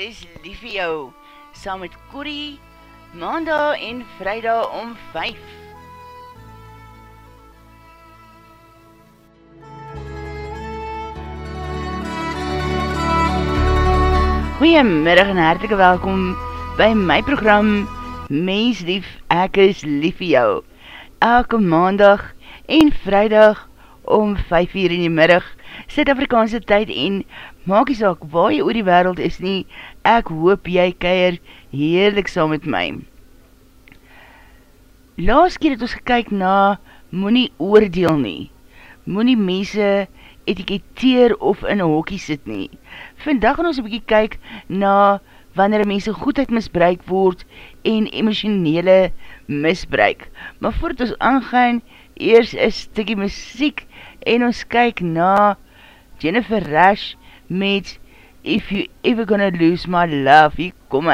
Is lief vir jou, saam met Corrie, maandag en vrijdag om 5. Goeiemiddag en hartelike welkom by my program Mens lief, ek is lief vir jou. Elke maandag en vrijdag om 5 uur in die middag, Suid-Afrikaanse tyd en maak die saak waar jy oor die wereld is nie, ek hoop jy keir heerlik saam met my. Laas keer het ons gekyk na moenie oordeel nie, moenie mense etiketeer of in een hokkie sit nie. Vandag gaan ons een bykie kyk na wanneer mense goedheid misbruik word en emotionele misbruik. Maar voordat ons aangaan, eers een stikkie muziek en ons kyk na Jennifer Rush met If You Ever Gonna Lose My Love, hier kom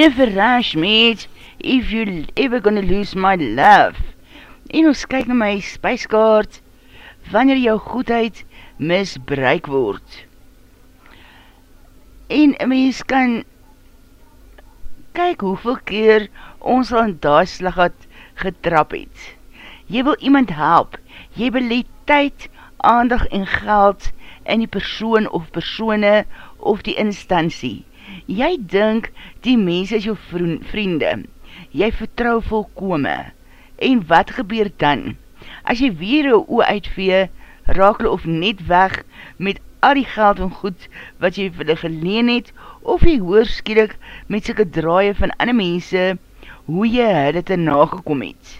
Jennifer Rush met If You Ever Gonna Lose My Love. En ons kyk na my spijskaart, wanneer jou goedheid misbruik word. En mens kan kyk hoeveel keer ons al in daai slagat getrap het. Jy wil iemand help, jy wil die tyd, aandag en geld in die persoon of persone of die instantie. Jy dink die mens is jou vriende, jy vertrou volkome. En wat gebeur dan? As jy weer jou oor uitvee, raak hulle of net weg met al die geld en goed wat jy vir hulle geleen het, of jy hoor skielik met syke draaie van ander mense, hoe jy hulle te nagekom het.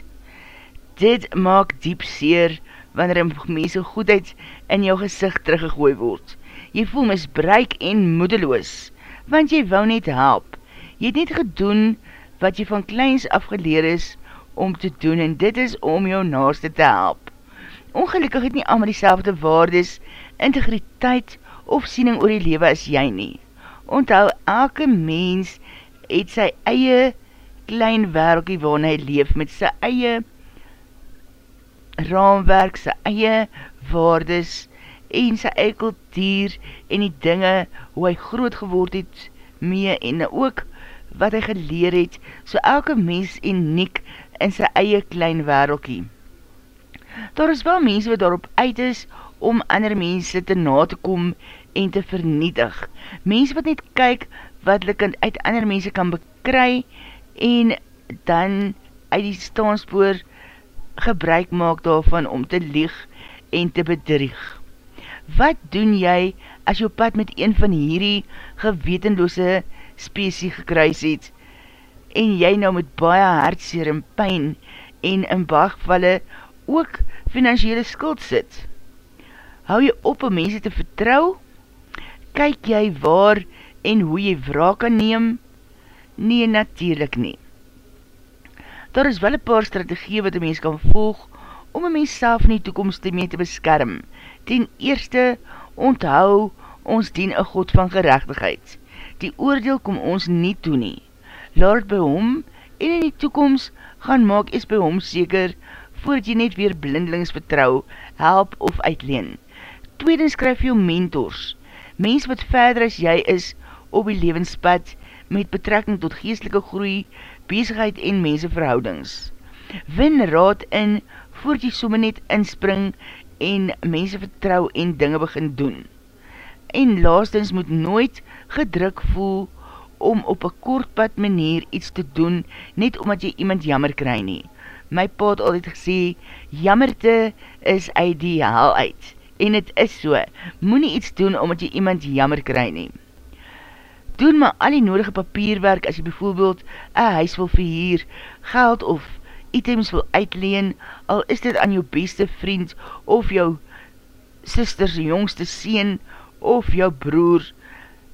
Dit maak diep seer, wanneer een mense goedheid in jou gezicht teruggegooi word. Jy voel misbruik en moedeloos, want jy wou net help. Jy het net gedoen wat jy van kleins afgeleer is om te doen, en dit is om jou naaste te help. Ongelukkig het nie allemaal die waardes integriteit of siening oor die lewe as jy nie. Onthou, elke mens het sy eie klein werkie waarin hy leef met sy eie raamwerk, sy eie waardes en sy eie kultuur en die dinge hoe hy groot geword het mee en ook wat hy geleer het, so elke mens uniek in sy eie klein werkie. Daar is wel mense wat daarop uit is om ander mense te na te kom en te vernietig. Mense wat net kyk wat hulle uit ander mense kan bekry en dan uit die staanspoor gebruik maak daarvan om te lieg en te bedrieg. Wat doen jy as jou pad met een van hierdie gewetenloose spesie gekruis het en jy nou met baie hartseer en pijn en in baagvalle ook financiële skuld sit? hou jy op om mense te vertrou? Kyk jy waar en hoe jy wraak kan neem? Nee, natuurlijk nie. Daar is wel een paar strategie wat die mens kan volg om een mens self in die toekomst mee te beskerm. Ten eerste, onthou ons dien een God van gerechtigheid. Die oordeel kom ons nie toe nie. Laat by hom en in die toekomst gaan maak is by hom seker voordat jy net weer blindelings vertrou, help of uitleen tweedens skryf jou mentors, mens wat verder as jy is op die levenspad met betrekking tot geestelike groei, bezigheid en menseverhoudings. Win raad in voort jy somme net inspring en mense vertrou en dinge begin doen. En laastens moet nooit gedruk voel om op een kortpad manier iets te doen, net omdat jy iemand jammer kry nie. My pa het altyd gesê, jammerte is uit die haal uit en het is so, moet nie iets doen omdat jy iemand jammer kry nie. Doen maar al die nodige papierwerk as jy bijvoorbeeld een huis wil verhier, geld of items wil uitleen, al is dit aan jou beste vriend of jou sisters jongste sien of jou broer,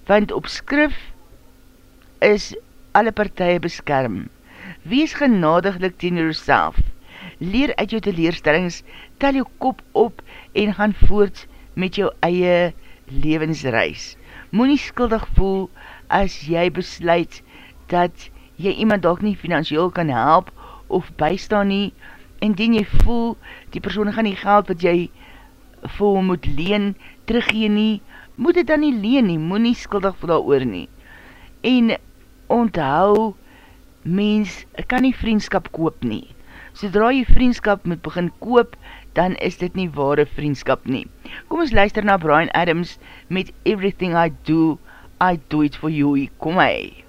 want op skrif is alle partije beskerm. Wees genadiglik teen jouself. Leer uit jou teleerstellings, tel jou kop op en gaan voort met jou eie levensreis. Moe nie skuldig voel as jy besluit dat jy iemand ook nie financieel kan help of bystaan nie, en dien jy voel die persoon gaan die geld wat jy voel moet leen, teruggeen nie, moet dit dan nie leen nie, moe nie skuldig voel daar oor nie. En onthou, mens kan nie vriendskap koop nie. Sodra jy vriendskap moet begin koop, dan is dit nie ware vriendskap nie. Kom ons luister na Brian Adams met Everything I Do, I Do It For You. Kom hy.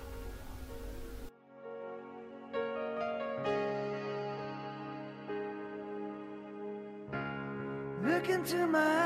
to my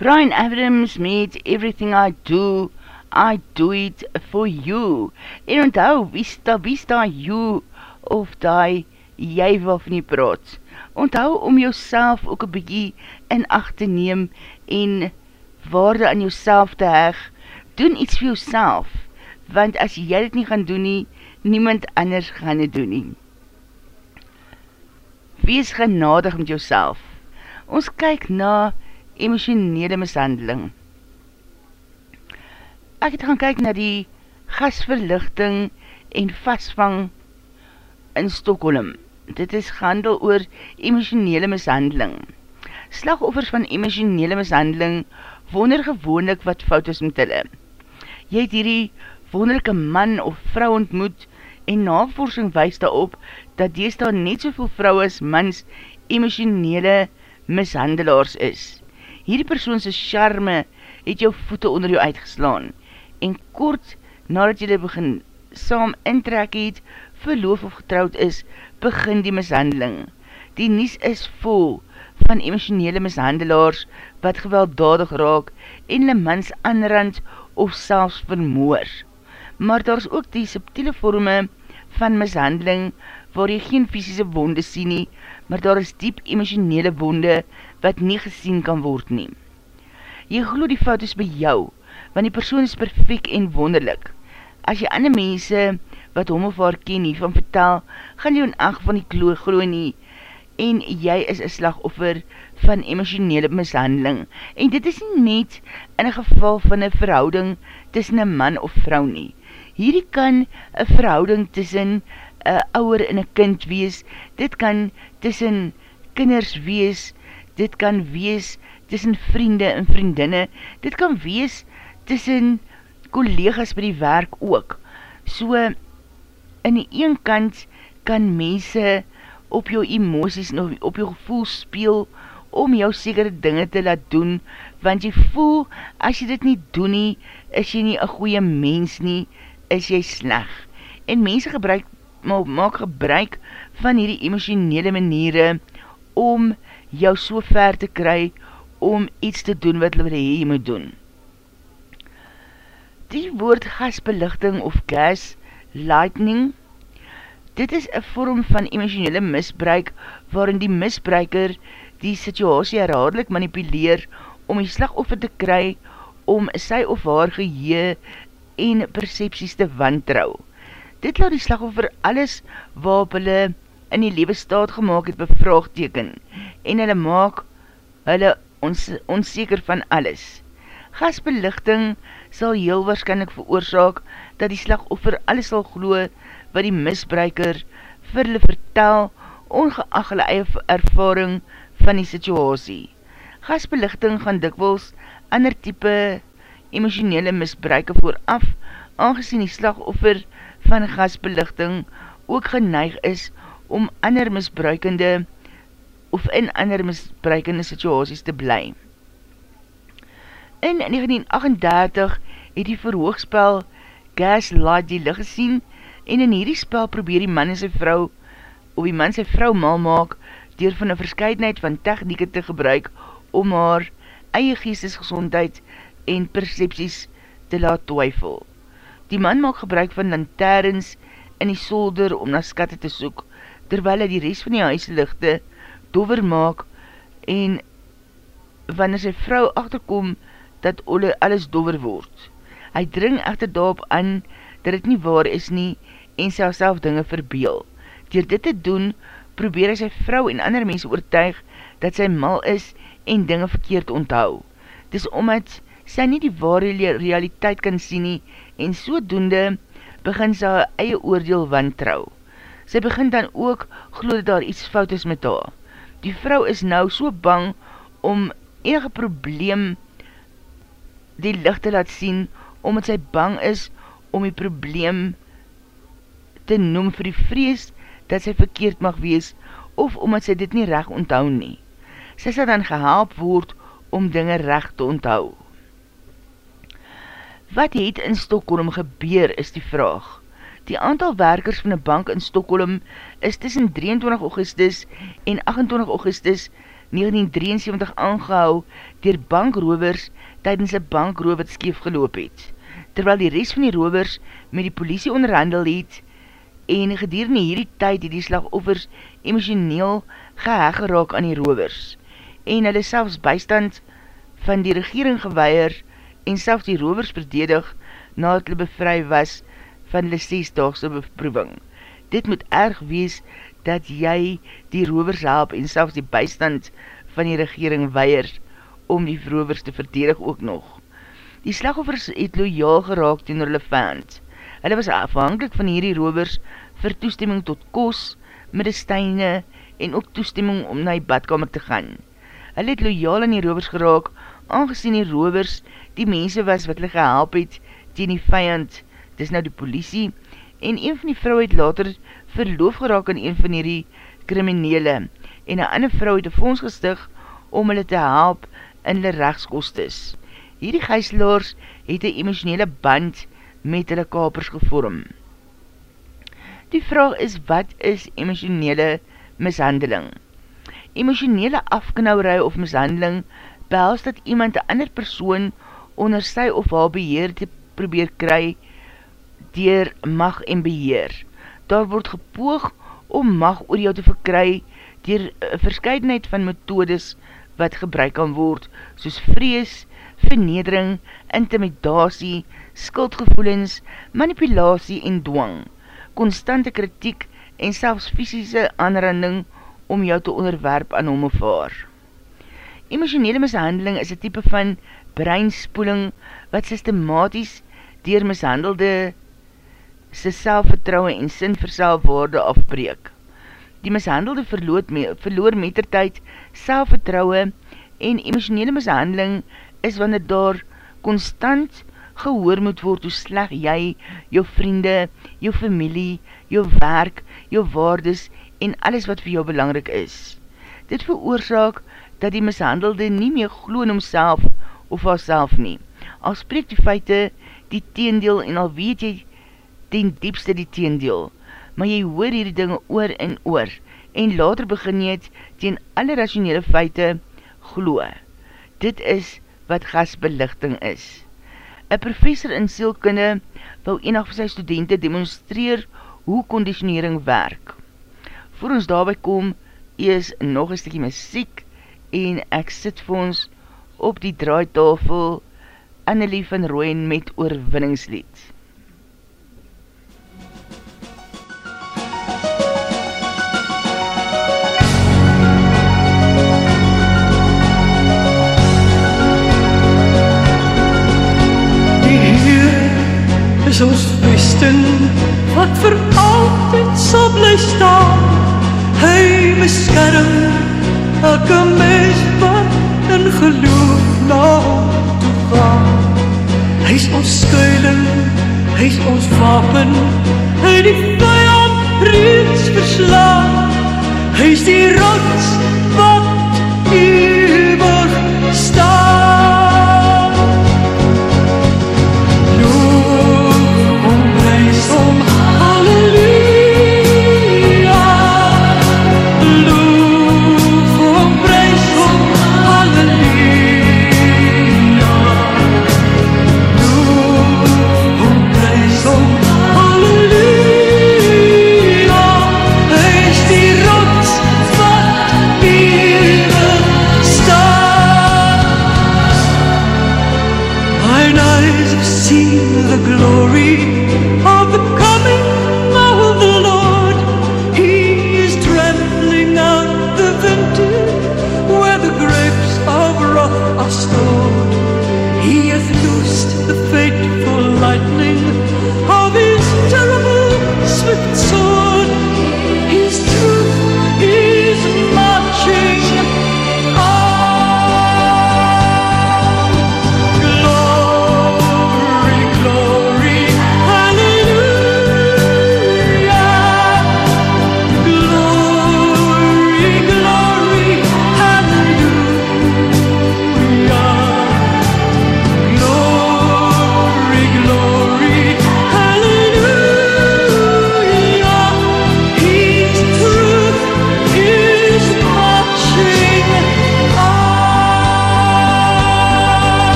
Brian Adams met Everything I Do, I Do It For You. En onthou, wie sta, wie sta you of die jy waarvan jy praat. Onthou om jouself ook een bykie in acht te neem en waarde aan jouself te heg. Doen iets vir jouself, want as jy dit nie gaan doen nie, niemand anders gaan dit doen nie. Wees genadig met jouself. Ons kyk na emotionele mishandeling. Ek het gaan kyk na die gasverlichting en vastvang in Stockholm. Dit is gehandel oor emotionele mishandeling. Slagoffers van emotionele mishandeling wonder gewoonlik wat fout is met hulle. Jy het hierdie wonderlijke man of vrou ontmoet en navorsing wees daarop dat dees daar net soveel vrou as mans emotionele mishandelaars is. Hierdie persoonse charme het jou voete onder jou uitgeslaan en kort nadat jy begin saam intrek het, verloof of getrouwd is, begin die mishandeling. Die nies is vol van emotionele mishandelaars wat gewelddadig raak en le mans aanrand of selfs vermoor. Maar daar is ook die subtiele vorme van mishandeling waar jy geen fysische wonde sien nie, maar daar is diep emotionele wonde wat nie gesien kan word nie. Jy glo die fout is by jou, want die persoon is perfect en wonderlik. As jy ander mense wat hom of haar ken hiervan vertel, gaan jy in ag van die kloor glo nie, en jy is een slagoffer van emotionele mishandeling. En dit is nie net in een geval van een verhouding tussen een man of vrou nie. Hierdie kan een verhouding tussen een ouwer en een kind wees, dit kan tussen kinders wees, dit kan wees tussen vriende en vriendinne, dit kan wees tussen collega's by die werk ook. So, in die een kant kan mense op jou emoties en op jou gevoel speel om jou sekere dinge te laat doen, want jy voel, as jy dit nie doen nie, is jy nie een goeie mens nie, is jy sleg. En mense gebruik, maak gebruik van hierdie emotionele maniere om jou so ver te kry om iets te doen wat hulle jy moet doen. Die woord gasbelichting of gas lightning. Dit is een vorm van emotionele misbruik waarin die misbruiker die situasie herhaardelik manipuleer om die slagoffer te kry om sy of haar gehee en percepties te wantrouw. Dit laat die slagoffer alles waarop hulle in die lewe staat gemaakt het bevraagteken en hulle maak hulle ons, onzeker van alles. Gasbelichting sal heel waarschijnlijk veroorzaak dat die slagoffer alles sal glo wat die misbruiker vir hulle vertel, ongeag hulle eie ervaring van die situasie. Gasbelichting gaan dikwels ander type emotionele misbruike vooraf, aangezien die slagoffer van gasbelichting ook geneig is om ander misbruikende of in ander misbruikende situasies te bly. In 1938 het die verhoogspel Gaslight die licht gesien en in hierdie spel probeer die man en sy vrou of die man sy vrou mal maak door van een verscheidenheid van technieke te gebruik om haar eie geestesgezondheid en percepties te laat twyfel. Die man maak gebruik van lanterens in die solder om na skatte te soek, terwyl hy die rest van die huislichte dover maak en wanneer sy vrou achterkom dat alles dover word. Hy dring echter daarop aan dat het nie waar is nie en sy self dinge verbeel. Door dit te doen, probeer hy sy vrou en ander mense oortuig dat sy mal is en dinge verkeerd onthou. Dis omdat sy nie die ware realiteit kan sien nie en sodoende begin sy eie oordeel wantrouw. Sy begin dan ook glo dat daar iets fout is met haar. Die vrou is nou so bang om enige probleem die licht te laat sien omdat sy bang is om die probleem te noem vir die vrees dat sy verkeerd mag wees of omdat sy dit nie recht onthou nie. Sy sal dan gehelp word om dinge recht te onthou. Wat het in Stockholm gebeur is die vraag. Die aantal werkers van die bank in Stockholm is tussen 23 augustus en 28 augustus 1973 aangehou dier bankrovers tydens een bankroof wat skeef geloop het. Terwyl die rest van die rovers met die politie onderhandel het en gedurende hierdie tyd het die slagoffers emotioneel geheg geraak aan die rovers en hulle selfs bystand van die regering geweier en selfs die rovers verdedig nadat hulle bevry was van hulle 6-daagse beproeving. Dit moet erg wees dat jy die rovers help en selfs die bystand van die regering weier om die rovers te verdedig ook nog. Die slagoffers het loyaal geraak ten hulle fans. Hulle was afhankelijk van hierdie rovers vir toestemming tot kos, medesteine en ook toestemming om na die badkamer te gaan. Hulle het loyaal aan die rovers geraak, aangezien die rovers die mense was wat hulle gehelp het ten die vijand, dis nou die politie, en een van die vrou het later verloof geraak aan een van die kriminele en een ander vrou het een fonds gestig om hulle te help in hulle rechtskostes. Hierdie gijslaars het een emotionele band met hulle kapers gevorm. Die vraag is, wat is emotionele mishandeling? Emotionele afknauwerij of mishandeling behels dat iemand een ander persoon onder sy of haar beheer te probeer kry dier mag en beheer daar word gepoog om mag oor jou te verkry dier verscheidenheid van methodes wat gebruik kan word, soos vrees, vernedering, intimidatie, skuldgevoelens, manipulatie en dwang, constante kritiek en selfs fysische aanranding om jou te onderwerp aan hom of haar. Emotionele mishandeling is een type van breinspoeling wat systematisch dier mishandelde sy selfvertrouwe en sin vir selfwaarde afbreek. Die mishandelde verloor metertijd selfvertrouwe en emotionele mishandeling is wanneer daar constant gehoor moet word hoe sleg jy, jou vriende, jou familie, jou werk, jou waardes en alles wat vir jou belangrik is. Dit veroorzaak dat die mishandelde nie meer gloon omself of haar nie. Al spreek die feite die teendeel en al weet jy ten diepste die teendeel, maar jy hoor hierdie dinge oor en oor, en later begin jy het teen alle rationele feite glo. Dit is wat gasbelichting is. Een professor in sielkunde wil enig van sy studenten demonstreer hoe conditionering werk. Voor ons daarby kom, is nog een stukje muziek en ek sit vir ons op die draaitafel Annelie van Rooyen met oorwinningslied. Elke mens wat in geloof na toe gaan. Hy is ons skuiling hy is ons wapen. Hy die vijand reeds verslaan. Hy is die rots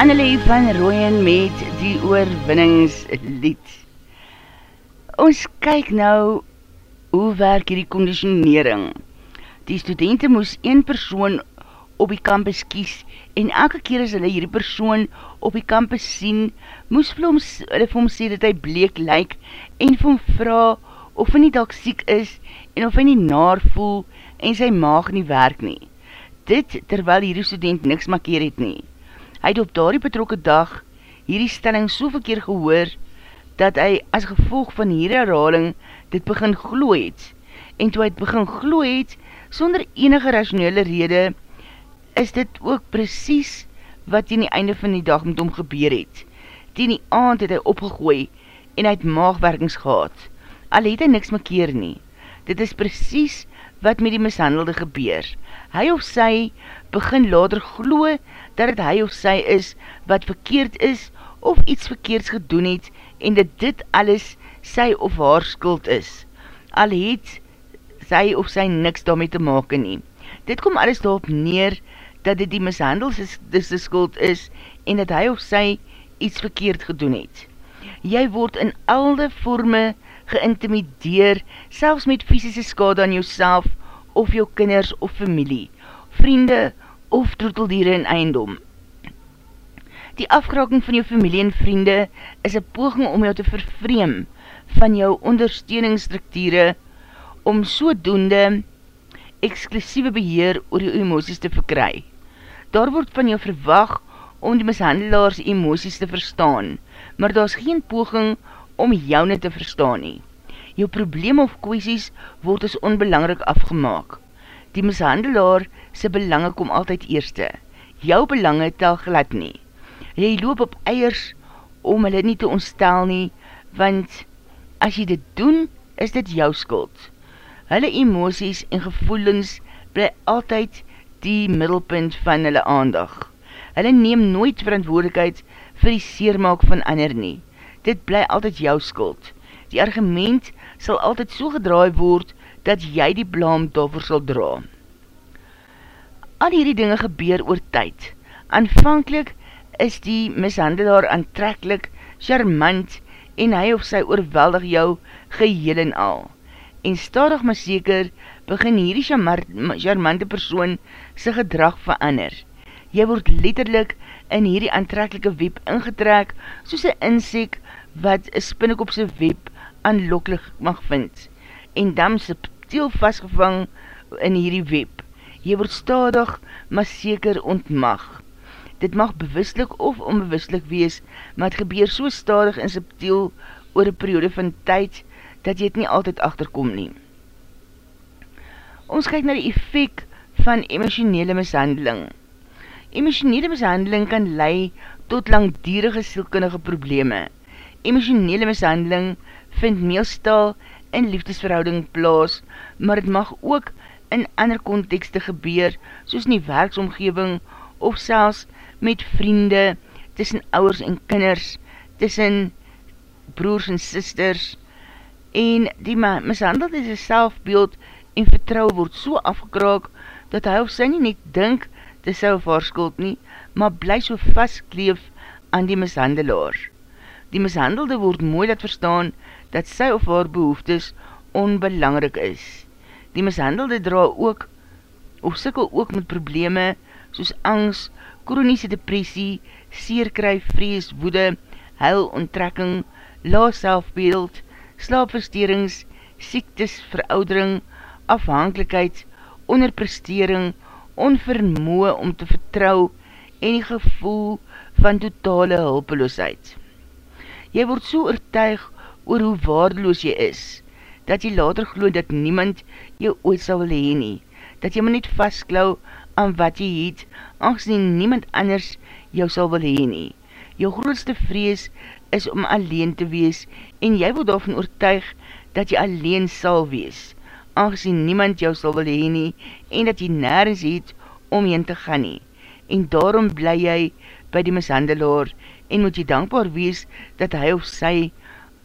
Annelie van Rooyen met die oorwinningslied. Ons kyk nou hoe werk hierdie conditionering. Die studenten moes een persoon op die campus kies en elke keer as hulle hierdie persoon op die campus sien, moes hulle vir hom sê dat hy bleek lyk en vir hom vraag of hy nie dalk siek is en of hy nie naar voel en sy maag nie werk nie. Dit terwyl hierdie student niks makkeer het nie. Hy het op daardie betrokke dag hierdie stelling so verkeer gehoor, dat hy as gevolg van hierdie herhaling dit begin gloe het. En toe hy het begin gloe het, sonder enige rationele rede, is dit ook precies wat in die einde van die dag met hom gebeur het. Tien die aand het hy opgegooi en hy het maagwerkings gehad. Al het hy niks mekeer nie. Dit is precies wat met die mishandelde gebeur. Hy of sy begin later gloe dat het hy of sy is wat verkeerd is of iets verkeerds gedoen het en dat dit alles sy of haar skuld is. Al het sy of sy niks daarmee te maken nie. Dit kom alles daarop neer dat dit die mishandelde skuld is en dat hy of sy iets verkeerd gedoen het. Jy word in alde vorme geïntimideer, selfs met fysische skade aan jouself of jou kinders of familie, vriende of troeteldiere in eindom. Die afkraking van jou familie en vriende is een poging om jou te vervreem van jou ondersteuningsstrukture om so doende eksklusieve beheer oor jou emoties te verkry. Daar word van jou verwag om die mishandelaars emoties te verstaan, maar daar is geen poging om jou net te verstaan nie. Jou probleem of kwesties word as onbelangrik afgemaak. Die mishandelaar sy belange kom altyd eerste. Jou belange tel glad nie. Jy loop op eiers om hulle nie te ontstel nie, want as jy dit doen, is dit jou skuld. Hulle emoties en gevoelens bly altyd die middelpunt van hulle aandag. Hulle neem nooit verantwoordelikheid vir die seermaak van ander nie. Dit bly altyd jou skuld. Die argument sal altyd so gedraai word, dat jy die blaam daarvoor sal dra. Al hierdie dinge gebeur oor tyd. Aanvankelijk is die mishandelaar aantrekkelijk, charmant en hy of sy oorweldig jou geheel en al. En stadig maar seker begin hierdie charmante persoon sy gedrag verander. Jy word letterlik in hierdie aantrekkelike web ingetrek soos een insek wat een spinnek op sy web aanlokkelijk mag vind en dan subtiel vastgevang in hierdie web. Jy word stadig, maar seker ontmag. Dit mag bewustelik of onbewustelik wees, maar het gebeur so stadig en subtiel oor een periode van tyd, dat jy het nie altyd achterkom nie. Ons kyk na die effect van emotionele mishandeling. Emotionele mishandeling kan lei tot langdierige sielkundige probleme. Emotionele mishandeling vind meestal in liefdesverhouding plaas, maar het mag ook in ander kontekste gebeur, soos in die werksomgeving of selfs met vriende, tussen ouwers en kinders, tussen broers en sisters, en die mishandeld is een selfbeeld en vertrouw word so afgekraak, dat hy of sy nie net dink, dis sy of haar skuld nie, maar bly so vastkleef aan die mishandelaar. Die mishandelde word mooi dat verstaan, dat sy of haar behoeftes onbelangrik is. Die mishandelde dra ook of sikkel ook met probleme soos angst, kroniese depressie, seerkry, vrees, woede, huil, onttrekking, laas selfbeeld, slaapversterings, siektes, veroudering, afhankelijkheid, onderprestering, onvermoe om te vertrou en die gevoel van totale hulpeloosheid. Jy word so oortuig oor hoe waardeloos jy is, dat jy later glo dat niemand jou ooit sal wil heen nie, dat jy maar net vastklauw aan wat jy het, aangezien niemand anders jou sal wil heen nie. Jou grootste vrees is om alleen te wees en jy wil daarvan oortuig dat jy alleen sal wees, aangezien niemand jou sal wil heen nie en dat jy nergens het om heen te gaan nie. En daarom bly jy by die mishandelaar en moet jy dankbaar wees dat hy of sy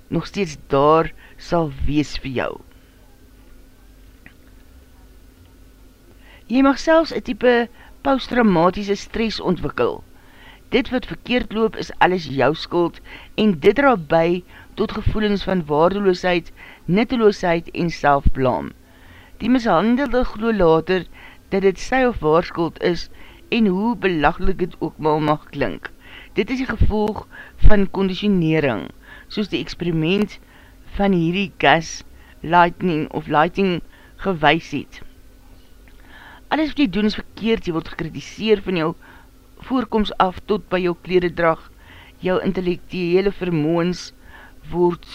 nog steeds daar sal wees vir jou. Jy mag selfs een type posttraumatische stress ontwikkel. Dit wat verkeerd loop is alles jou skuld en dit raak by tot gevoelens van waardeloosheid, nitteloosheid en selfblaam. Die mishandelde glo later dat dit sy of waar skuld is en hoe belaglik het ook mal mag klink. Dit is die gevolg van conditionering, soos die experiment van hierdie gas lightning of lighting gewys het. Alles wat jy doen is verkeerd, jy word gekritiseer van jou voorkomst af tot by jou klededrag, jou intellectuele vermoens word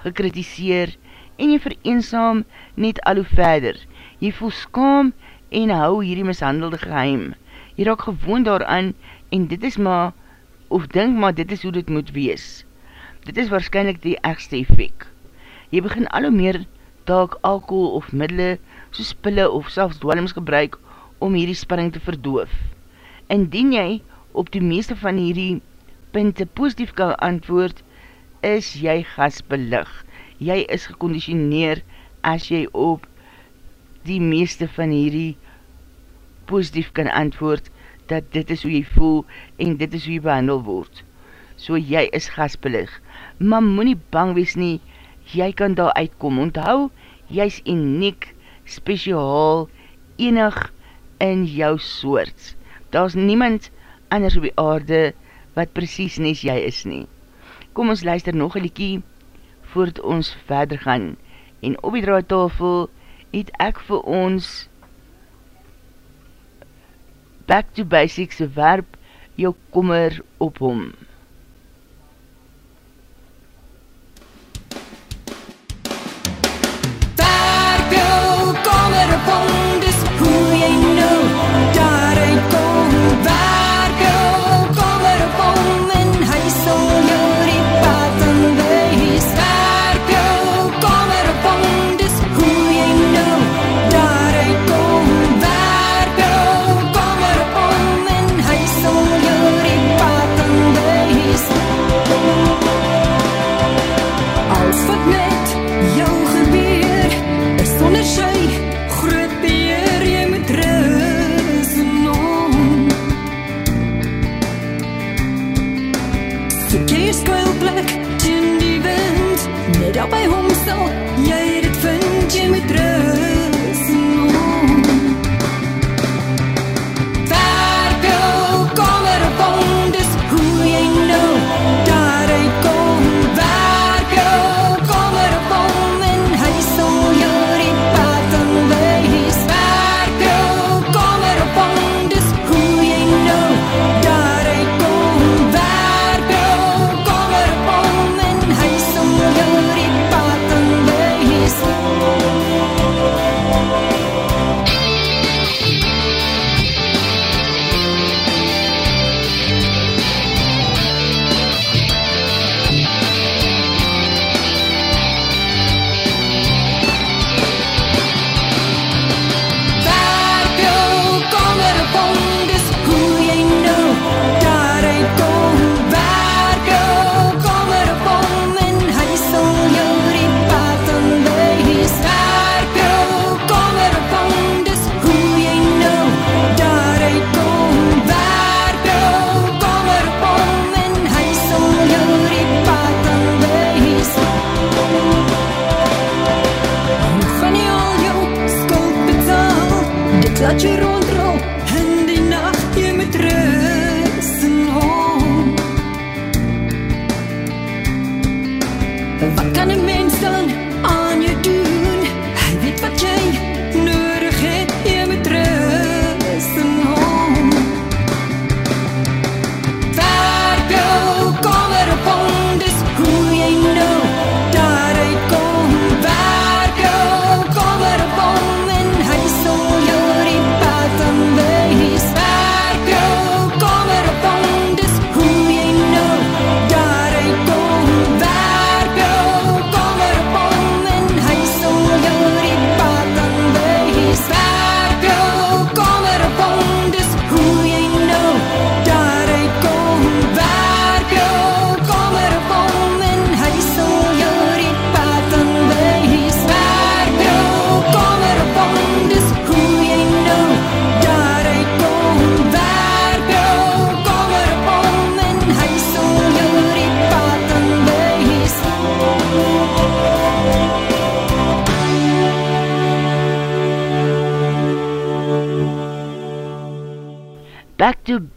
gekritiseer en jy vereensaam net al hoe verder. Jy voel skaam en hou hierdie mishandelde geheim. Jy raak gewoon daaraan en dit is maar, of denk maar dit is hoe dit moet wees. Dit is waarschijnlijk die ergste effect. Jy begin al hoe meer taak alcohol of middele soos pille of selfs dwalings gebruik om hierdie spanning te verdoof. Indien jy op die meeste van hierdie punte positief kan antwoord, is jy gasbelig. Jy is geconditioneer as jy op die meeste van hierdie positief kan antwoord dat dit is hoe jy voel en dit is hoe jy behandel word. So jy is gasbelig. Maar moet nie bang wees nie, jy kan daar uitkom. Onthou, jy is uniek, speciaal, enig in jou soort. Daar is niemand anders op die aarde wat precies nes jy is nie. Kom ons luister nog een liekie voordat ons verder gaan. En op die draadtafel het ek vir ons Back to Basics verb jou kommer op hom. Someday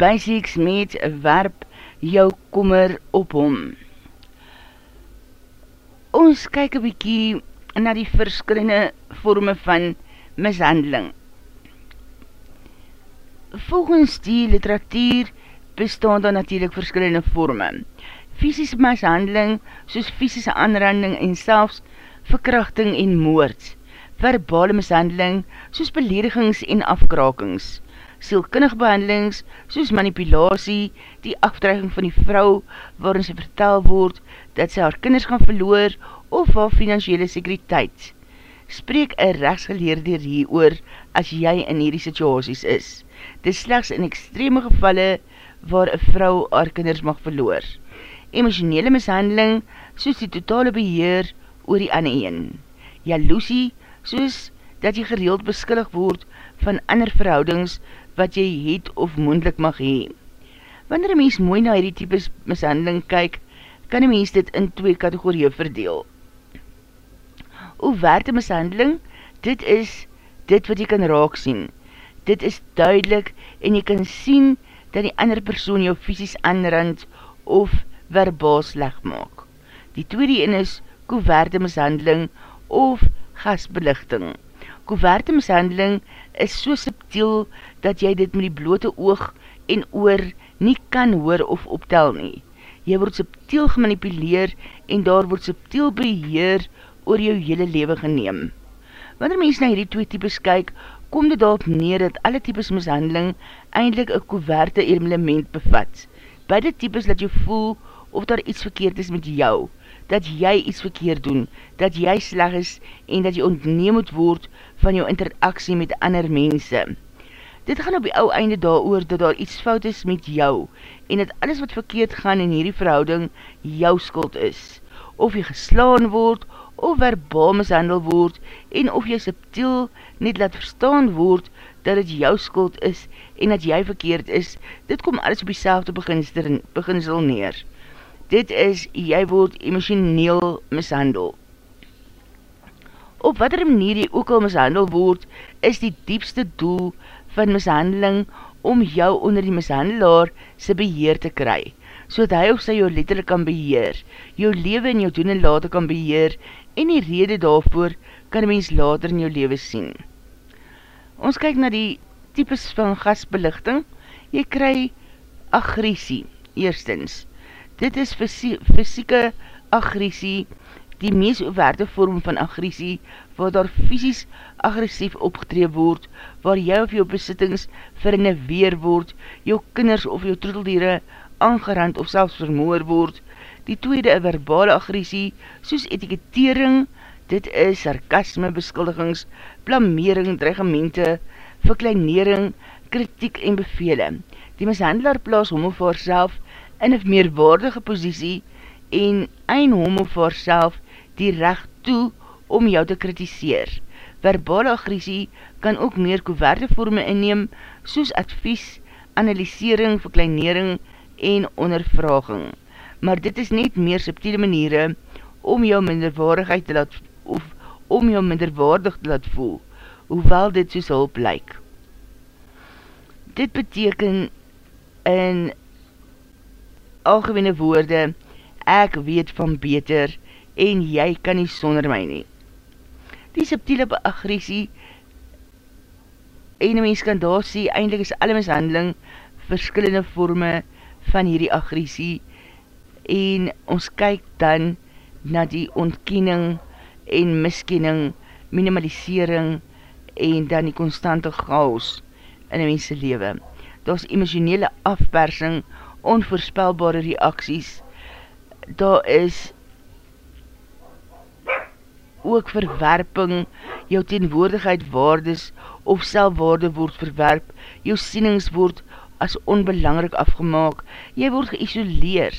basics met werp jou kommer op hom. Ons kyk een bykie na die verskillende vorme van mishandeling. Volgens die literatuur bestaan daar natuurlijk verskillende vorme. Fysische mishandeling soos fysische aanranding en selfs verkrachting en moord. Verbale mishandeling soos beledigings en afkrakings sielkundig behandelings, soos manipulatie, die afdreiging van die vrou, waarin sy vertel word, dat sy haar kinders gaan verloor, of haar financiële sekuriteit. Spreek een rechtsgeleerde hier oor, as jy in hierdie situasies is. Dit is slechts in extreme gevalle, waar een vrou haar kinders mag verloor. Emotionele mishandeling, soos die totale beheer oor die ander een. Jaloesie, soos dat jy gereeld beskillig word van ander verhoudings wat jy het of moendlik mag hee. Wanneer een mens mooi na die types mishandeling kyk, kan een mens dit in twee kategorieën verdeel. Hoe waard mishandeling? Dit is dit wat jy kan raak sien. Dit is duidelik en jy kan sien dat die ander persoon jou fysisk aanrand of verbaal sleg maak. Die tweede een is koeverde mishandeling of gasbelichting. Koeverde mishandeling is so subtiel dat jy dit met die blote oog en oor nie kan hoor of optel nie. Jy word subtiel gemanipuleer en daar word subtiel beheer oor jou hele leven geneem. Wanneer mens na hierdie twee types kyk, kom dit daarop neer dat alle types mishandeling eindelijk een koeverte element bevat. Beide types laat jy voel of daar iets verkeerd is met jou, dat jy iets verkeerd doen, dat jy sleg is en dat jy ontneem moet word van jou interaksie met ander mense. Dit gaan op die ou einde daar oor dat daar iets fout is met jou en dat alles wat verkeerd gaan in hierdie verhouding jou skuld is. Of jy geslaan word, of verbaal mishandel word en of jy subtiel net laat verstaan word dat het jou skuld is en dat jy verkeerd is, dit kom alles op die selfde beginsel neer dit is, jy word emotioneel mishandel. Op wat er manier jy ook al mishandel word, is die diepste doel van mishandeling om jou onder die mishandelaar sy beheer te kry, so dat hy of sy jou letterlijk kan beheer, jou leven en jou doen en later kan beheer, en die rede daarvoor kan die mens later in jou leven sien. Ons kyk na die types van gasbelichting, jy kry agressie, eerstens, Dit is fysieke agressie, die mees oorwerde vorm van agressie, waar daar fysisk agressief opgetree word, waar jou of jou besittings verinneweer word, jou kinders of jou troeteldiere aangerand of selfs vermoor word. Die tweede, een verbale agressie, soos etikettering, dit is sarkasme, beskuldigings, blamering, dreigemente, verkleinering, kritiek en bevele. Die mishandelaar plaas homo voor self in een meerwaardige posiesie en een homo vir self die recht toe om jou te kritiseer. Verbale agressie kan ook meer koeverde vorme inneem soos advies, analysering, verkleinering en ondervraging. Maar dit is net meer subtiele maniere om jou minderwaardigheid te laat of om jou minderwaardig te laat voel, hoewel dit soos hulp lyk. Dit beteken in algemene woorde, ek weet van beter, en jy kan nie sonder my nie. Die subtiele agressie, en mens kan daar sê, eindelijk is alle mishandeling verskillende vorme van hierdie agressie, en ons kyk dan na die ontkenning en miskenning, minimalisering, en dan die constante chaos in die mense lewe. Daar is emotionele afpersing, onvoorspelbare reaksies. Daar is ook verwerping, jou teenwoordigheid waardes of selwaarde word verwerp, jou sienings word as onbelangrik afgemaak, jy word geïsoleer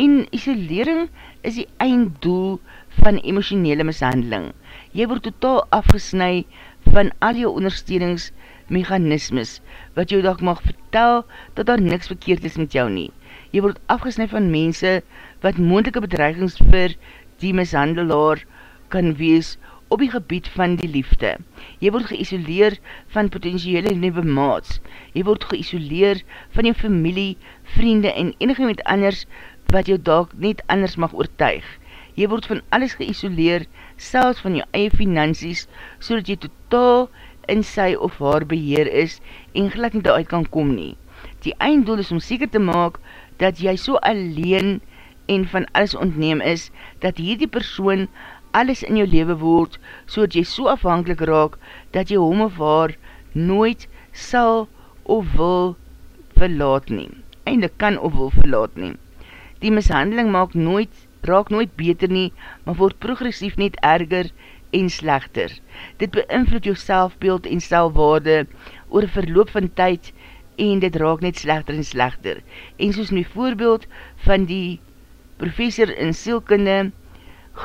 en isolering is die einddoel van emotionele mishandeling. Jy word totaal afgesnui van al jou ondersteunings mechanismes, wat jou dag mag vertel, dat daar niks verkeerd is met jou nie. Jy word afgesnij van mense, wat moendelike bedreigings vir die mishandelaar kan wees, op die gebied van die liefde. Jy word geïsoleer van potentiële nieuwe maats. Jy word geïsoleer van jou familie, vriende en enige met anders wat jou dag net anders mag oortuig. Jy word van alles geïsoleer, selfs van jou eie finansies, so dat jy totaal in sy of haar beheer is en glad nie daaruit kan kom nie. Die einddoel is om seker te maak dat jy so alleen en van alles ontneem is, dat hierdie persoon alles in jou leven word, so dat jy so afhankelijk raak, dat jy hom of haar nooit sal of wil verlaat neem. Eindelijk kan of wil verlaat neem. Die mishandeling maak nooit, raak nooit beter nie, maar word progressief net erger en slechter. Dit beïnvloed jou selfbeeld en selfwaarde oor verloop van tyd en dit raak net slechter en slechter. En soos nu voorbeeld van die professor in sielkunde,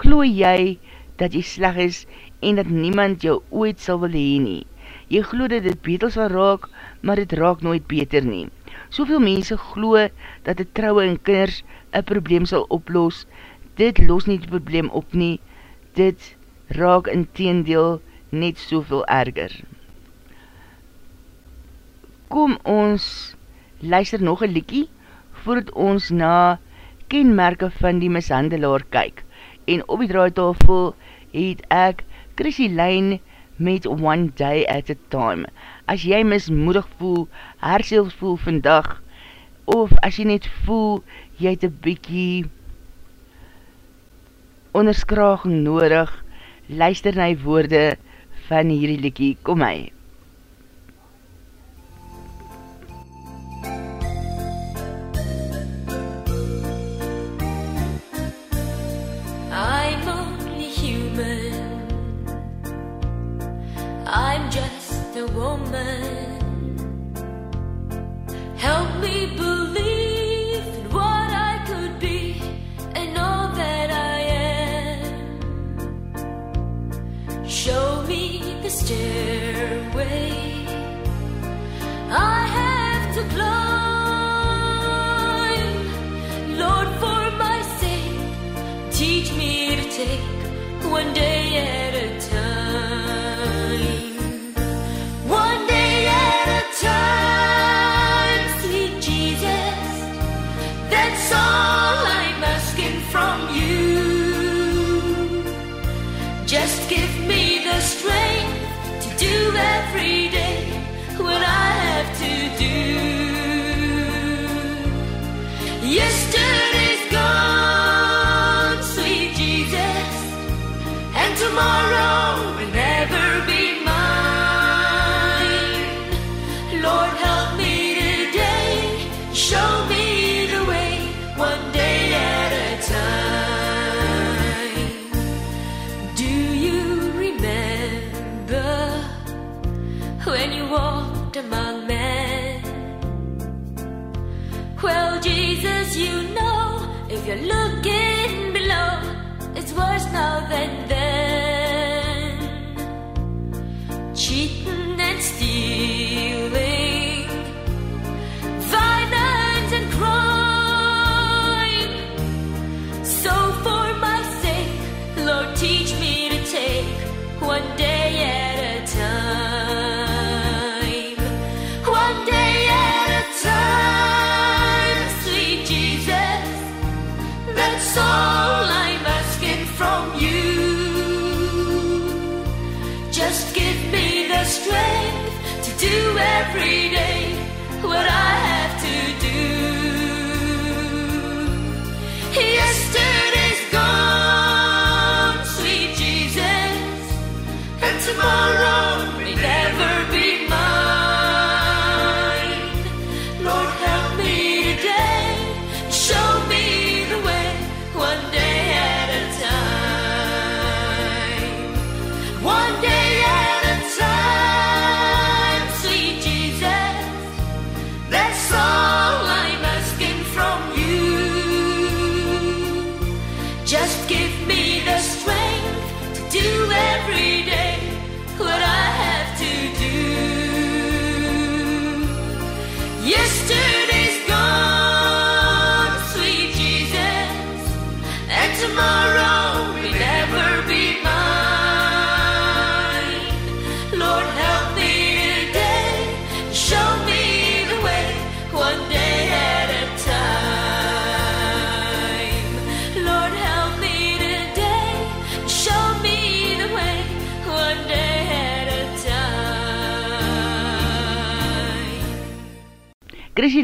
glooi jy dat jy sleg is en dat niemand jou ooit sal wil heen nie. Jy glooi dat dit beter sal raak, maar dit raak nooit beter nie. Soveel mense glooi dat die trouwe en kinders een probleem sal oplos, dit los nie die probleem op nie, dit raak in teendeel net soveel erger. Kom ons luister nog een liekie, voordat ons na kenmerke van die mishandelaar kyk. En op die draaitafel het ek Chrissy Lijn met One Day at a Time. As jy mismoedig voel, herselfs voel vandag, of as jy net voel, jy het een bykie onderskraging nodig, luister na die woorde van hierdie liekie, kom my. 예.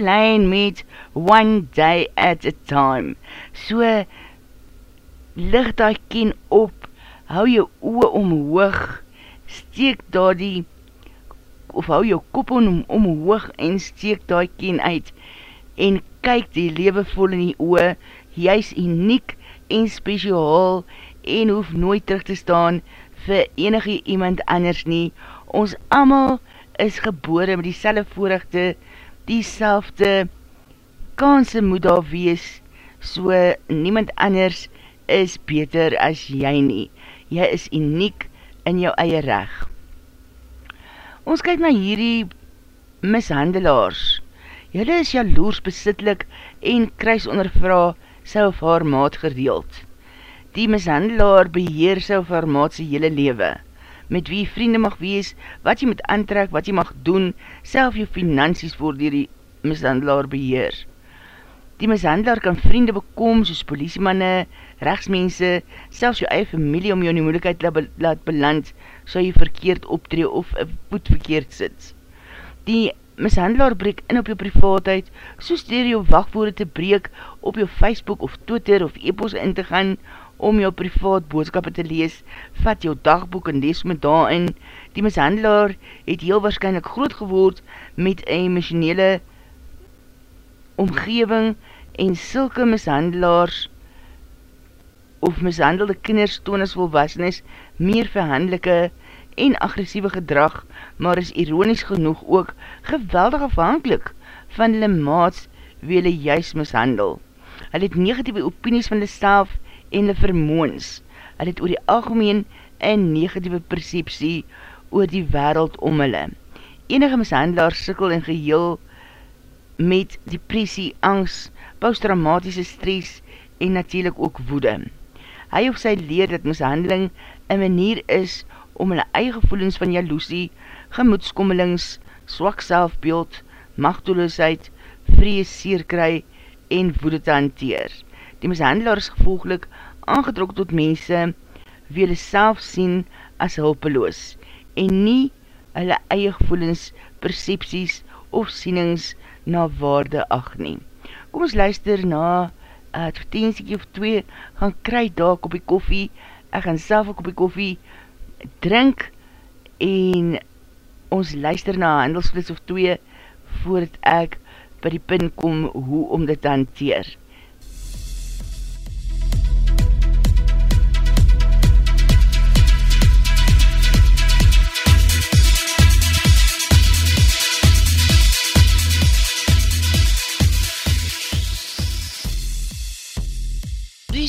Lane met One Day at a Time. So, licht die ken op, hou jou oe omhoog, steek daar die, of hou jou kop om, omhoog en steek die ken uit, en kyk die lewe vol in die oe, jy is uniek en speciaal, en hoef nooit terug te staan vir enige iemand anders nie. Ons amal is gebore met die selle voorrechte, die selfde kanse moet daar wees, so niemand anders is beter as jy nie. Jy is uniek in jou eie reg. Ons kyk na hierdie mishandelaars. Julle is jaloers besitlik en kruis ondervra sy of haar maat gedeeld. Die mishandelaar beheer sy of haar maat sy hele lewe met wie vriende mag wees, wat jy moet aantrek, wat jy mag doen, self jou finansies voor die mishandelaar beheer. Die mishandelaar kan vriende bekom, soos politiemanne, rechtsmense, selfs jou eie familie om jou in die moeilijkheid laat beland, so jy verkeerd optree of voet verkeerd sit. Die mishandelaar breek in op jou privaatheid, soos dier jou wachtwoorde te breek op jou Facebook of Twitter of e-post in te gaan, om jou privaat boodskappe te lees, vat jou dagboek en lees met daarin. Die mishandelaar het heel waarschijnlijk groot geword met een emotionele omgeving en sulke mishandelaars of mishandelde kinders toon as volwassenes meer verhandelike en agressieve gedrag, maar is ironisch genoeg ook geweldig afhankelijk van hulle maats wie hulle juist mishandel. Hulle het negatieve opinies van hulle self en hulle vermoons. Hulle het oor die algemeen een negatieve perceptie oor die wereld om hulle. Enige mishandelaar sikkel en geheel met depressie, angst, posttraumatische stress en natuurlijk ook woede. Hy of sy leer dat mishandeling een manier is om hulle eie gevoelens van jaloesie, gemoedskommelings, swak selfbeeld, machteloosheid, vrees, seerkry en woede te hanteer. Die mishandelaar is gevolglik aangetrok tot mense wie hulle self sien as hulpeloos en nie hulle eie gevoelens, percepties of sienings na waarde ag nie. Kom ons luister na uh, advertensiekie of twee, gaan kry daar kopie koffie, ek gaan self een kopie koffie drink en ons luister na handelsflits of twee voordat ek by die pin kom hoe om dit te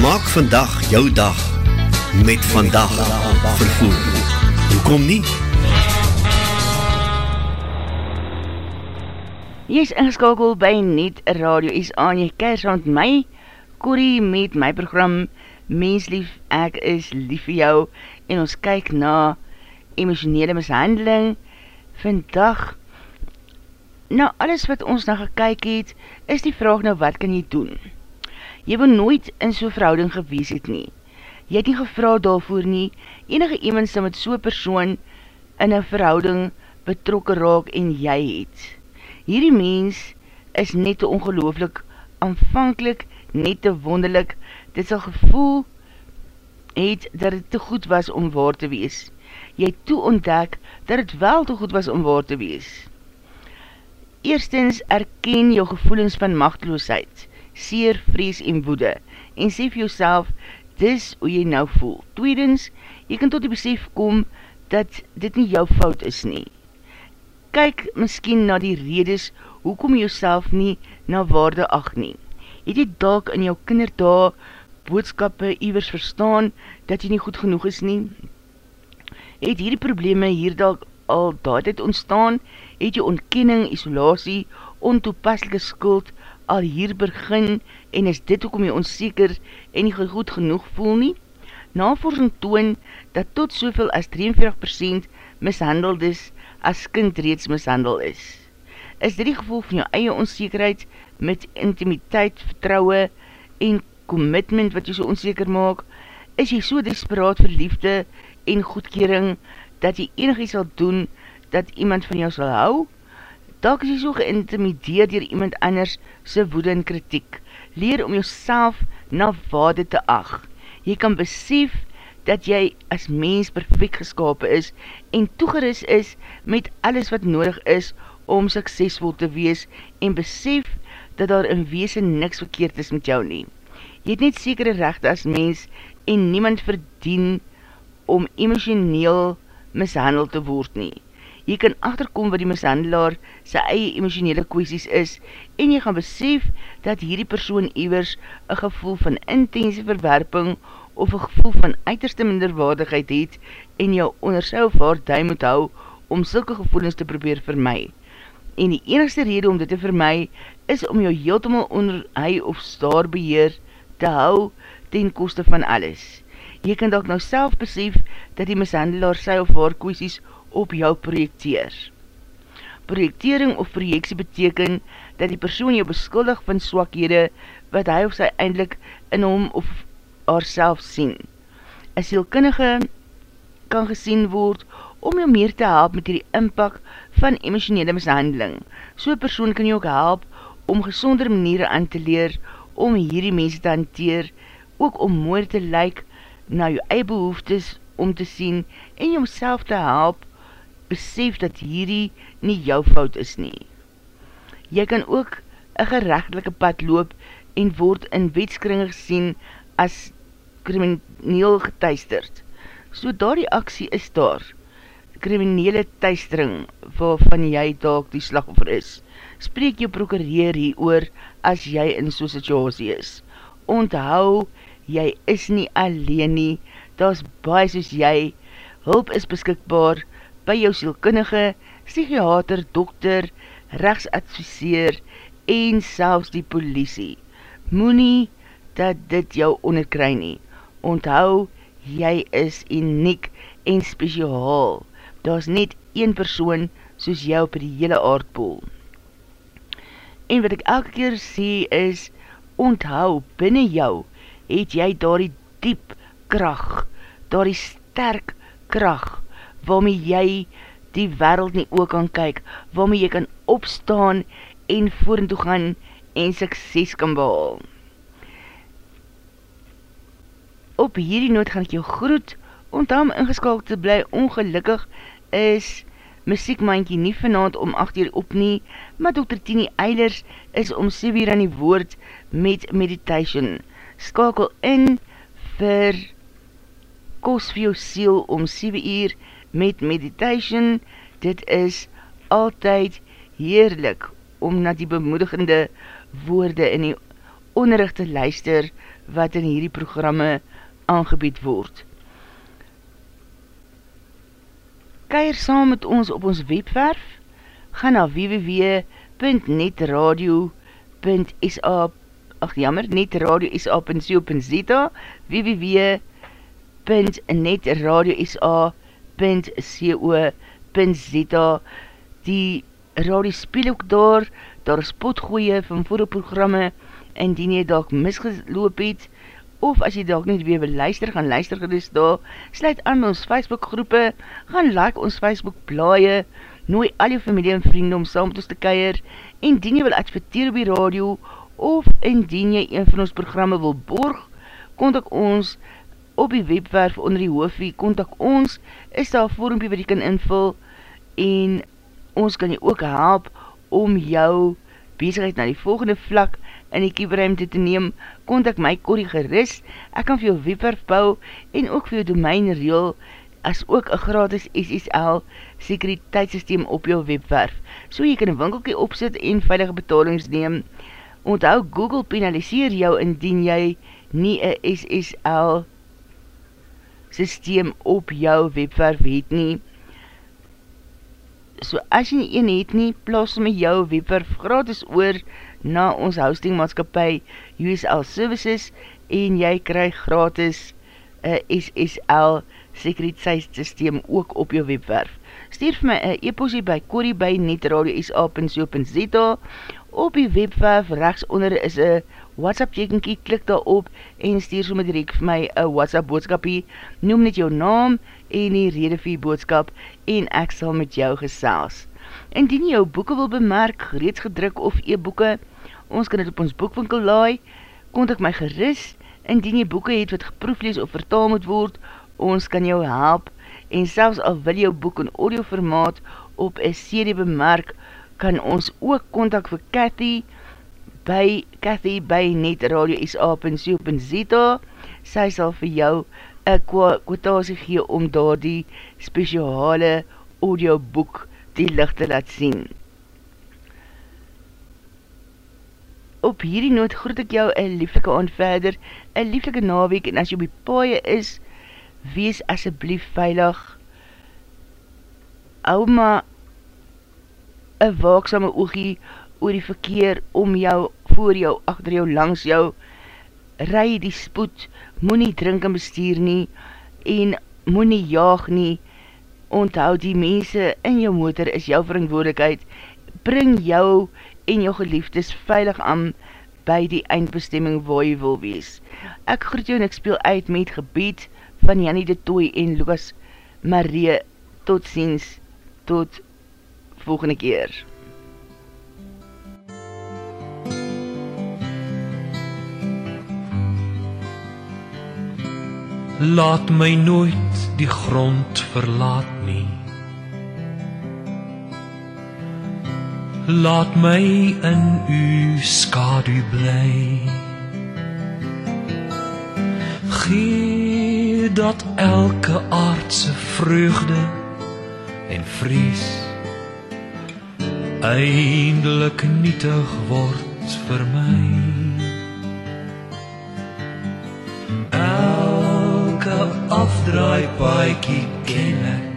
Maak vandag jou dag met vandag vervoer. Hoekom nie? Jy is ingeskakel by Net Radio SA en jy kers rond my, Corrie, met my program Menslief, ek is lief vir jou en ons kyk na emotionele mishandeling. Vandag, na alles wat ons na gekyk het, is die vraag nou wat kan jy doen? Jy wil nooit in so'n verhouding gewees het nie. Jy het nie gevra daarvoor nie, enige iemand sal met so'n persoon in een verhouding betrokken raak en jy het hierdie mens is net te ongelooflik, aanvankelijk net te wonderlik, dit sal gevoel het dat het te goed was om waar te wees. Jy het toe ontdek dat het wel te goed was om waar te wees. Eerstens erken jou gevoelens van machteloosheid, seer, vrees en woede, en sê vir jouself, dis hoe jy nou voel. Tweedens, jy kan tot die besef kom, dat dit nie jou fout is nie kyk miskien na die redes hoekom jy jouself nie na waarde ag nie. Het jy dalk in jou kinderdae boodskappe iwers verstaan dat jy nie goed genoeg is nie? Het hierdie probleme hier dalk al daadheid ontstaan? Het jy ontkenning, isolatie, ontoepaslike skuld al hier begin en is dit hoekom jy onzeker en nie goed genoeg voel nie? Navorsing toon dat tot soveel as 43% mishandeldes as kind reeds mishandel is. Is dit die gevoel van jou eie onzekerheid met intimiteit, vertrouwe en commitment wat jy so onzeker maak? Is jy so desperaat vir liefde en goedkering dat jy enig sal doen dat iemand van jou sal hou? Dalk is jy so geïntimideer dier iemand anders sy woede en kritiek. Leer om jouself na waarde te ag. Jy kan besef dat jy as mens perfect geskapen is en toegeris is met alles wat nodig is om suksesvol te wees en besef dat daar in weese niks verkeerd is met jou nie. Jy het net sekere recht as mens en niemand verdien om emotioneel mishandel te word nie. Jy kan achterkom wat die mishandelaar sy eie emotionele kwesties is en jy gaan besef dat hierdie persoon iwers een gevoel van intense verwerping of een gevoel van uiterste minderwaardigheid het en jou onder sy of haar duim moet hou om sulke gevoelens te probeer vir my. En die enigste rede om dit te vir my is om jou heeltemal onder hy of staar beheer te hou ten koste van alles. Jy kan dalk nou self besef dat die mishandelaar sy of haar kwesties op jou projekteer. Projektering of projektie beteken dat die persoon jou beskuldig van swakhede wat hy of sy eindelijk in hom of haar sien. Een sielkinnige kan gesien word om jou meer te help met die impak van emotionele mishandeling. So'n persoon kan jou ook help om gezonder maniere aan te leer om hierdie mense te hanteer, ook om mooi te lyk na jou eie behoeftes om te sien en jou self te help besef dat hierdie nie jou fout is nie. Jy kan ook een gerechtelike pad loop en word in wetskringe gesien as krimineel getuisterd. So daar die aksie is daar, kriminele tuistering waarvan jy dalk die slagoffer is. Spreek jou prokureer hier oor as jy in so'n situasie is. Onthou, jy is nie alleen nie, daar is baie soos jy, hulp is beskikbaar by jou sielkundige, psychiater, dokter, rechtsadviseer en selfs die politie. Moe nie, dat dit jou onderkry nie. Onthou, jy is uniek en speciaal. Daar is net een persoon soos jou op die hele aardpool. En wat ek elke keer sê is, onthou, binnen jou het jy daar die diep kracht, daar die sterk kracht, waarmee jy die wereld nie ook kan kyk, waarmee jy kan opstaan en vorentoe gaan en sukses kan behaal op hierdie noot gaan ek jou groet, onthou om ingeskald te bly, ongelukkig is muziekmandjie nie vanavond om 8 uur op nie, maar Dr. Tini Eilers is om 7 uur aan die woord met meditation. Skakel in vir kos vir jou siel om 7 uur met meditation. Dit is altyd heerlik om na die bemoedigende woorde in die onderrichte luister wat in hierdie programme aangebied word. Keir saam met ons op ons webwerf, ga na www.netradio.sa ach jammer, netradio.sa.co.za www.netradio.sa.co.za Die radio speel ook daar, daar is potgooie van voorprogramme en die nie dalk misgeloop het, of as jy dalk nie weer wil luister, gaan luister gerust daar, sluit aan ons Facebook groepe, gaan like ons Facebook blaie, nooi al jou familie en vrienden om saam met ons te keier, en dien jy wil adverteer op die radio, of indien jy een van ons programme wil borg, kontak ons op die webwerf onder die hoofie, kontak ons, is daar vormpie wat jy kan invul, en ons kan jy ook help om jou bezigheid na die volgende vlak in die kieberuimte te neem, kontak my Corrie Geris, ek kan vir jou webwerf bou en ook vir jou domein reel, as ook een gratis SSL sekuriteitssysteem op jou webwerf. So jy kan een winkelkie opzet en veilige betalings neem. Onthou, Google penaliseer jou indien jy nie een SSL systeem op jou webwerf het nie. So as jy nie een het nie, plaas my jou webwerf gratis oor na ons hosting maatskapie USL Services en jy krijg gratis een SSL sekuriteitssysteem ook op jou webwerf. Stuur vir my een e-postie by Corrie by netradio.sa.co.za Op die webwerf rechts onder is een WhatsApp tekenkie, klik daar op en stuur so met direct vir my een WhatsApp boodskapie. Noem net jou naam en die rede vir die boodskap en ek sal met jou gesels. Indien jou boeken wil bemerk, reeds gedruk of e-boeken, ons kan dit op ons boekwinkel laai, kontak my geris, indien jy boeken het wat geproeflees of vertaal moet word, ons kan jou help, en selfs al wil jou boek in audioformaat op een serie bemerk, kan ons ook kontak vir Cathy, by Cathy by netradio.sa.co.za sy sal vir jou een kwotasie gee om daar die speciale audioboek die licht te laat sien. op hierdie noot groet ek jou een lieflike aand verder, een lieflike naweek, en as jy op die paaie is, wees asjeblief veilig, hou maar een waaksame oogie oor die verkeer om jou, voor jou, achter jou, langs jou, rij die spoed, moet nie drink en bestuur nie, en moet nie jaag nie, onthoud die mense in jou motor is jou verantwoordelikheid, bring jou en jou geliefdes veilig aan by die eindbestemming waar jy wil wees. Ek groet jou en ek speel uit met gebied van Jannie de Tooi en Lucas Marie. Tot ziens, tot volgende keer. Laat my nooit die grond verlaat nie. Laat my in u skadu bly. Gee dat elke aardse vreugde en vrees eindelik nietig word vir my. Elke afdraai paadjie ken ek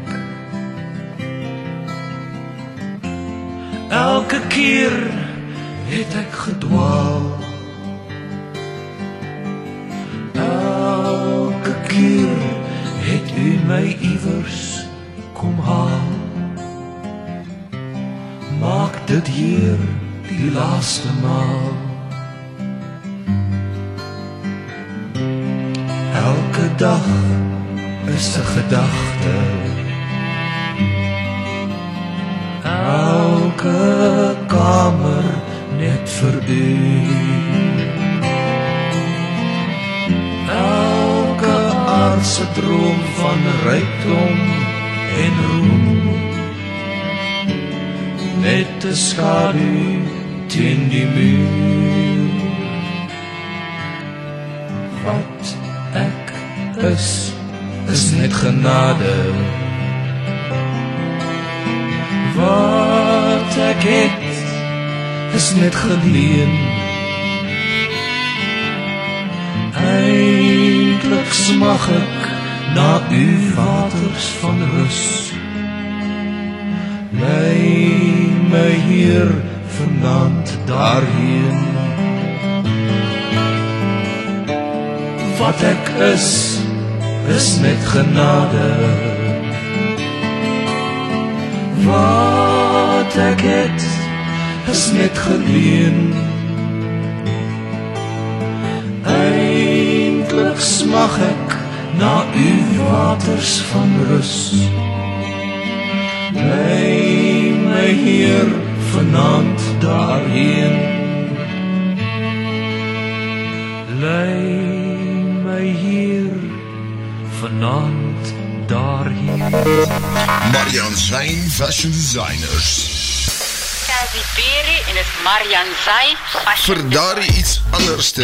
Elke keer het ek gedwaal. Elke keer het u my dit hier die laaste maal. Elke dag is 'n gedagte elke kamer net vir u. Elke aardse droom van rykdom en roem net 'n skadu teen die muur. Wat ek is is net genade. Wat ek het is net geleen. Eindelijk smag ek na u waters van rus lei my hier vanaand daarheen. Wat ek is, is net genade. Wat ek het, is net geleen. Eindelijk smag ek na uw waters van rus. Lei my Heer vanavond daarheen Lei my Heer vanavond daarheen Marian Zijn Fashion Designers. Cassie Berry en dit is Marian Zay. Vir daardie iets anderste